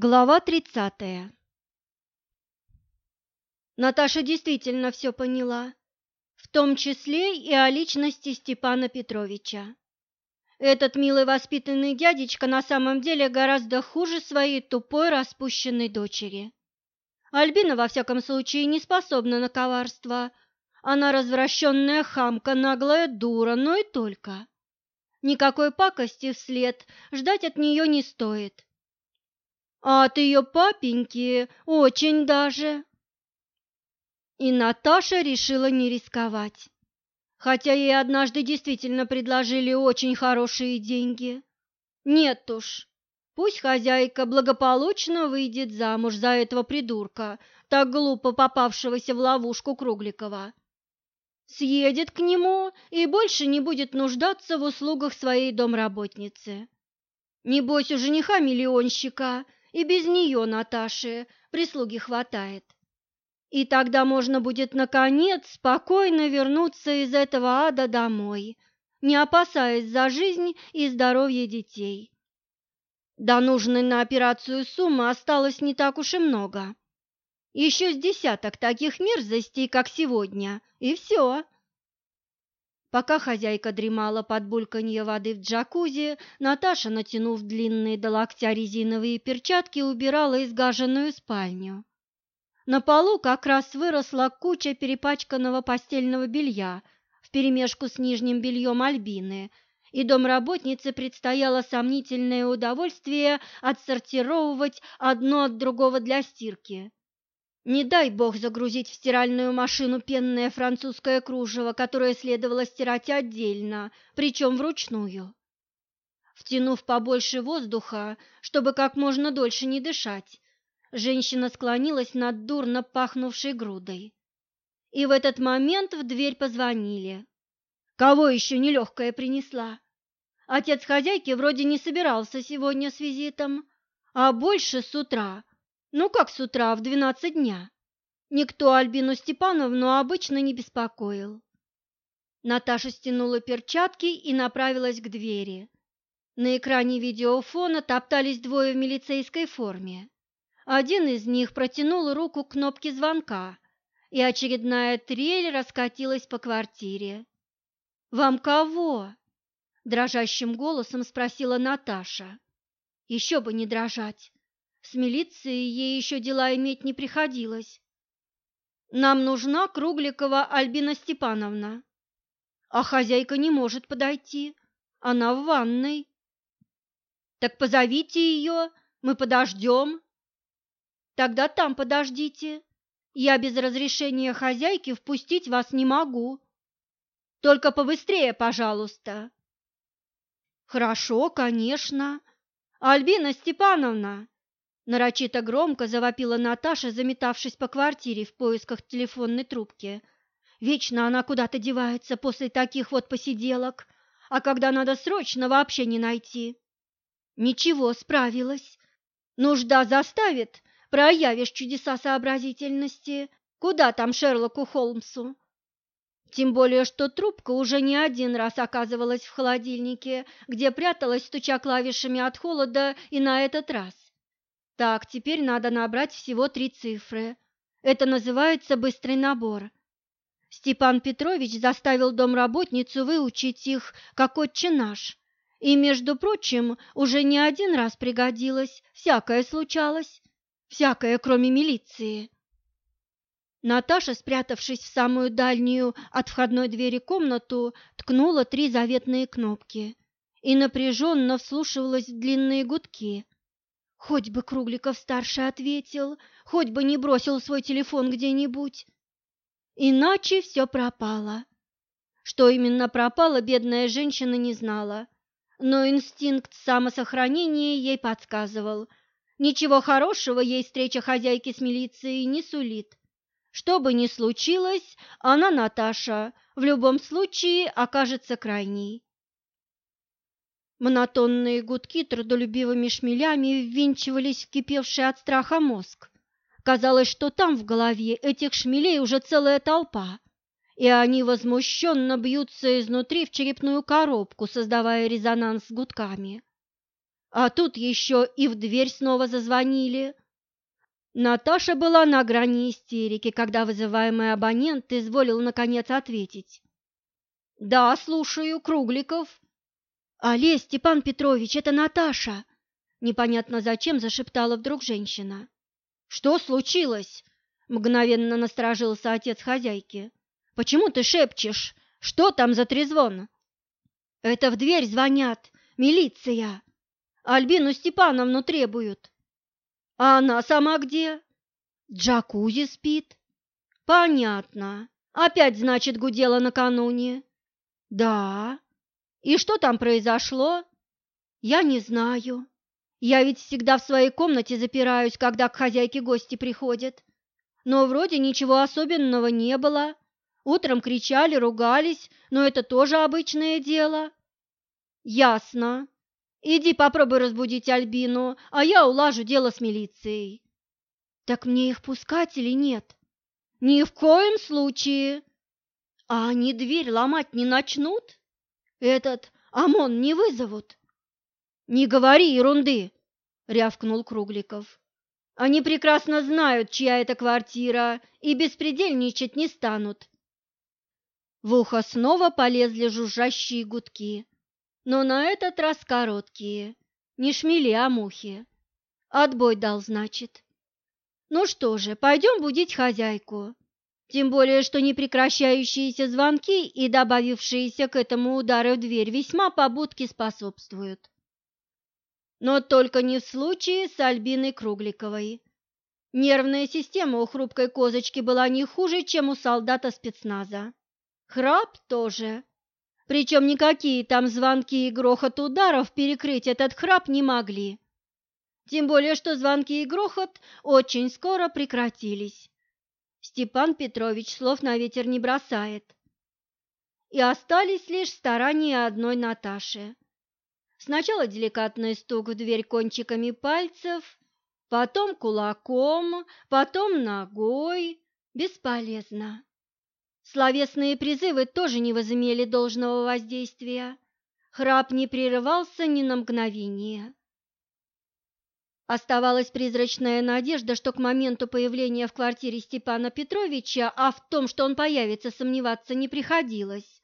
Глава тридцатая Наташа действительно все поняла, в том числе и о личности Степана Петровича. Этот милый воспитанный дядечка на самом деле гораздо хуже своей тупой распущенной дочери. Альбина, во всяком случае, не способна на коварство. Она развращенная хамка, наглая дура, но и только. Никакой пакости вслед ждать от нее не стоит. А от ее папеньки очень даже. И Наташа решила не рисковать, хотя ей однажды действительно предложили очень хорошие деньги. Нет уж, пусть хозяйка благополучно выйдет замуж за этого придурка, так глупо попавшегося в ловушку Кругликова. Съедет к нему и больше не будет нуждаться в услугах своей домработницы. Небось, у жениха-миллионщика – и без нее, Наташи, прислуги хватает. И тогда можно будет, наконец, спокойно вернуться из этого ада домой, не опасаясь за жизнь и здоровье детей. До нужной на операцию суммы осталось не так уж и много. Еще с десяток таких мерзостей, как сегодня, и все. Пока хозяйка дремала под бульканье воды в джакузи, Наташа, натянув длинные до локтя резиновые перчатки, убирала изгаженную спальню. На полу как раз выросла куча перепачканного постельного белья вперемешку с нижним бельем Альбины, и домработнице предстояло сомнительное удовольствие отсортировывать одно от другого для стирки. Не дай бог загрузить в стиральную машину пенное французское кружево, которое следовало стирать отдельно, причем вручную. Втянув побольше воздуха, чтобы как можно дольше не дышать, женщина склонилась над дурно пахнувшей грудой. И в этот момент в дверь позвонили. Кого еще нелегкая принесла? Отец хозяйки вроде не собирался сегодня с визитом, а больше с утра ну как с утра в двенадцать дня? Никто Альбину Степановну обычно не беспокоил. Наташа стянула перчатки и направилась к двери. На экране видеофона топтались двое в милицейской форме. Один из них протянул руку к кнопке звонка, и очередная трель раскатилась по квартире. «Вам кого?» – дрожащим голосом спросила Наташа. «Еще бы не дрожать. С милицией ей еще дела иметь не приходилось. Нам нужна Кругликова Альбина Степановна. А хозяйка не может подойти. Она в ванной. Так позовите ее, мы подождем. Тогда там подождите. Я без разрешения хозяйки впустить вас не могу. Только побыстрее, пожалуйста. Хорошо, конечно. Альбина Степановна, Нарочито громко завопила Наташа, заметавшись по квартире в поисках телефонной трубки. Вечно она куда-то девается после таких вот посиделок, а когда надо срочно, вообще не найти. Ничего, справилась. Нужда заставит, проявишь чудеса сообразительности. Куда там Шерлоку Холмсу? Тем более, что трубка уже не один раз оказывалась в холодильнике, где пряталась, стуча клавишами от холода, и на этот раз. Так, теперь надо набрать всего три цифры. Это называется быстрый набор. Степан Петрович заставил домработницу выучить их, как отче наш. И, между прочим, уже не один раз пригодилось, всякое случалось, всякое, кроме милиции. Наташа, спрятавшись в самую дальнюю от входной двери комнату, ткнула три заветные кнопки и напряженно вслушивалась в длинные гудки – Хоть бы Кругликов-старший ответил, хоть бы не бросил свой телефон где-нибудь. Иначе все пропало. Что именно пропало, бедная женщина не знала, но инстинкт самосохранения ей подсказывал. Ничего хорошего ей встреча хозяйки с милицией не сулит. Что бы ни случилось, она, Наташа, в любом случае окажется крайней. Монотонные гудки трудолюбивыми шмелями ввинчивались в кипевший от страха мозг. Казалось, что там в голове этих шмелей уже целая толпа, и они возмущенно бьются изнутри в черепную коробку, создавая резонанс с гудками. А тут еще и в дверь снова зазвонили. Наташа была на грани истерики, когда вызываемый абонент изволил наконец ответить. «Да, слушаю, Кругликов». «Алле, Степан Петрович, это Наташа!» Непонятно зачем зашептала вдруг женщина. «Что случилось?» — мгновенно насторожился отец хозяйки. «Почему ты шепчешь? Что там за трезвон?» «Это в дверь звонят. Милиция. Альбину Степановну требуют». «А она сама где?» «Джакузи спит». «Понятно. Опять, значит, гудела накануне?» «Да. И что там произошло?» «Я не знаю. Я ведь всегда в своей комнате запираюсь, когда к хозяйке гости приходят. Но вроде ничего особенного не было. Утром кричали, ругались, но это тоже обычное дело». «Ясно. Иди попробуй разбудить Альбину, а я улажу дело с милицией». «Так мне их пускать или нет?» «Ни в коем случае. А они дверь ломать не начнут? Этот ОМОН не вызовут? Не говори ерунды, рявкнул Кругликов. Они прекрасно знают, чья это квартира, и беспредельничать не станут. В ухо снова полезли жужжащие гудки, но на этот раз короткие, не шмели, а мухи. Отбой дал, значит. Ну что же, пойдем будить хозяйку. Тем более, что непрекращающиеся звонки и добавившиеся к этому удары в дверь весьма побудке способствуют. Но только не в случае с Альбиной Кругликовой. Нервная система у хрупкой козочки была не хуже, чем у солдата спецназа. Храп тоже. Причем никакие там звонки и грохот ударов перекрыть этот храп не могли. Тем более, что звонки и грохот очень скоро прекратились. Степан Петрович слов на ветер не бросает. И остались лишь старания одной Наташи. Сначала деликатный стук в дверь кончиками пальцев, потом кулаком, потом ногой. Бесполезно. Словесные призывы тоже не возымели должного воздействия. Храп не прерывался ни на мгновение. Оставалась призрачная надежда, что к моменту появления в квартире Степана Петровича, а в том, что он появится, сомневаться не приходилось.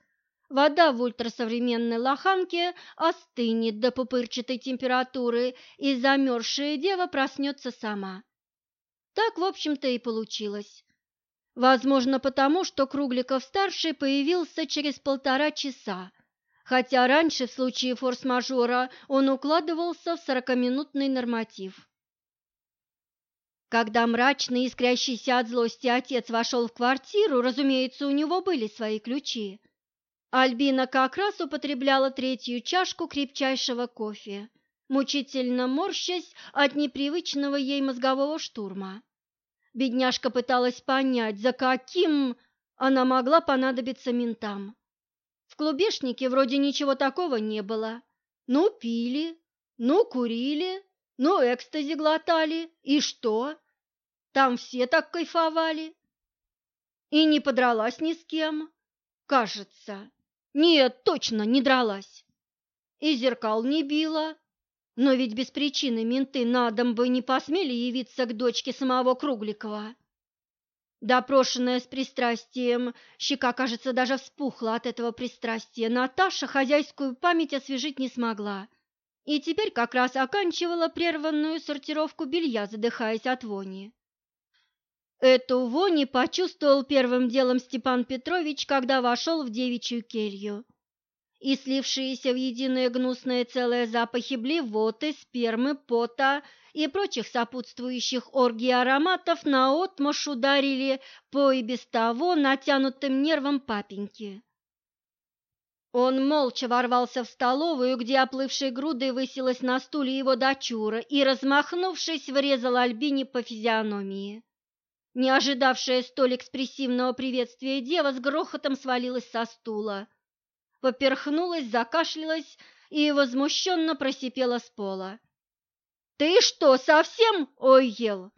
Вода в ультрасовременной лоханке остынет до пупырчатой температуры, и замерзшая дева проснется сама. Так, в общем-то, и получилось. Возможно, потому, что Кругликов-старший появился через полтора часа, хотя раньше в случае форс-мажора он укладывался в сорокаминутный норматив. Когда мрачный, искрящийся от злости отец вошел в квартиру, разумеется, у него были свои ключи. Альбина как раз употребляла третью чашку крепчайшего кофе, мучительно морщась от непривычного ей мозгового штурма. Бедняжка пыталась понять, за каким она могла понадобиться ментам. В клубешнике вроде ничего такого не было. Ну, пили, ну, курили, ну, экстази глотали. И что? Там все так кайфовали. И не подралась ни с кем, кажется. Нет, точно не дралась. И зеркал не била. Но ведь без причины менты на дом бы не посмели явиться к дочке самого Кругликова. Допрошенная с пристрастием, щека, кажется, даже вспухла от этого пристрастия, Наташа хозяйскую память освежить не смогла. И теперь как раз оканчивала прерванную сортировку белья, задыхаясь от вони. Эту вони почувствовал первым делом Степан Петрович, когда вошел в девичью келью и слившиеся в единое гнусное целое запахи блевоты, спермы, пота и прочих сопутствующих оргий ароматов наотмашь ударили по и без того натянутым нервам папеньки. Он молча ворвался в столовую, где оплывшей грудой высилась на стуле его дочура и, размахнувшись, врезал Альбине по физиономии. Не ожидавшая столь экспрессивного приветствия дева с грохотом свалилась со стула поперхнулась, закашлялась и возмущенно просипела с пола. «Ты что, совсем ой ел?